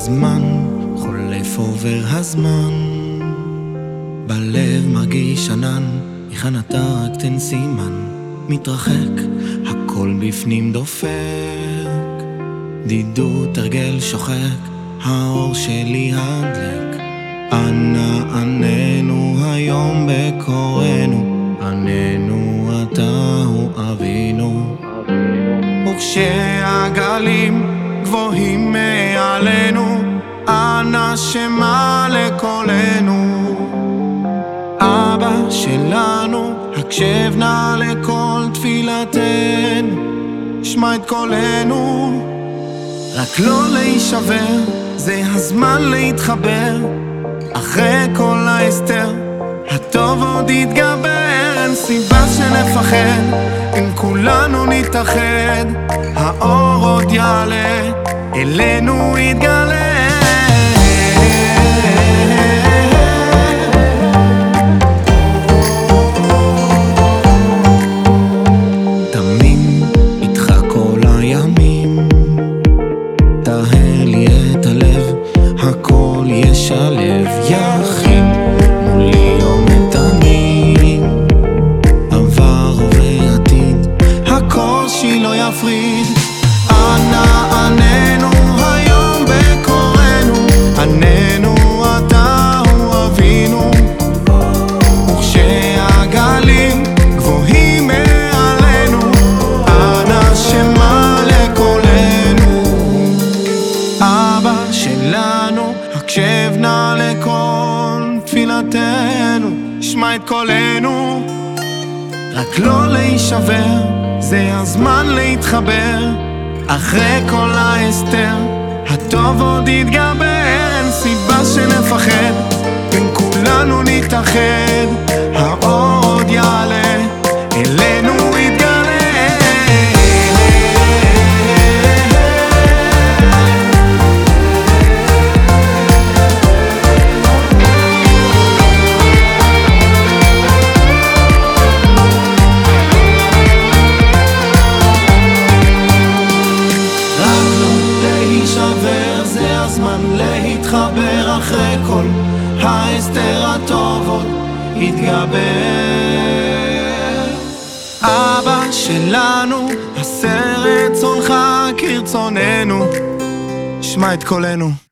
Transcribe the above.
זמן, חולף עובר הזמן. בלב מרגיש ענן, היכן אתה רק תן סימן. מתרחק, הכל בפנים דופק. דידות הרגל שוחק, האור שלי הדלק. אנא עננו היום בקוראנו, עננו אתה הוא אבינו. וכשהגלים גבוהים מעלינו, אנא שמע לקולנו. אבא שלנו, הקשב נא לכל תפילתנו, שמע את קולנו. רק לא להישבר, זה הזמן להתחבר, אחרי כל ההסתר, הטוב עוד יתגבר, אין סיבה שנפחד, אם כולנו נתאחד, האור עוד יעלה, אלינו יתגלה. ישלב יחיד מולי יום ותמיד, עבר ועתיד, הקושי לא יפריד. אנא עננו לכל תפילתנו, שמע את קולנו. רק לא להישבר, זה הזמן להתחבר. אחרי כל ההסתר, הטוב עוד יתגבר, אחרי כל ההסתר הטוב עוד יתגבר. אבא שלנו, עשה רצונך כרצוננו, שמע את קולנו.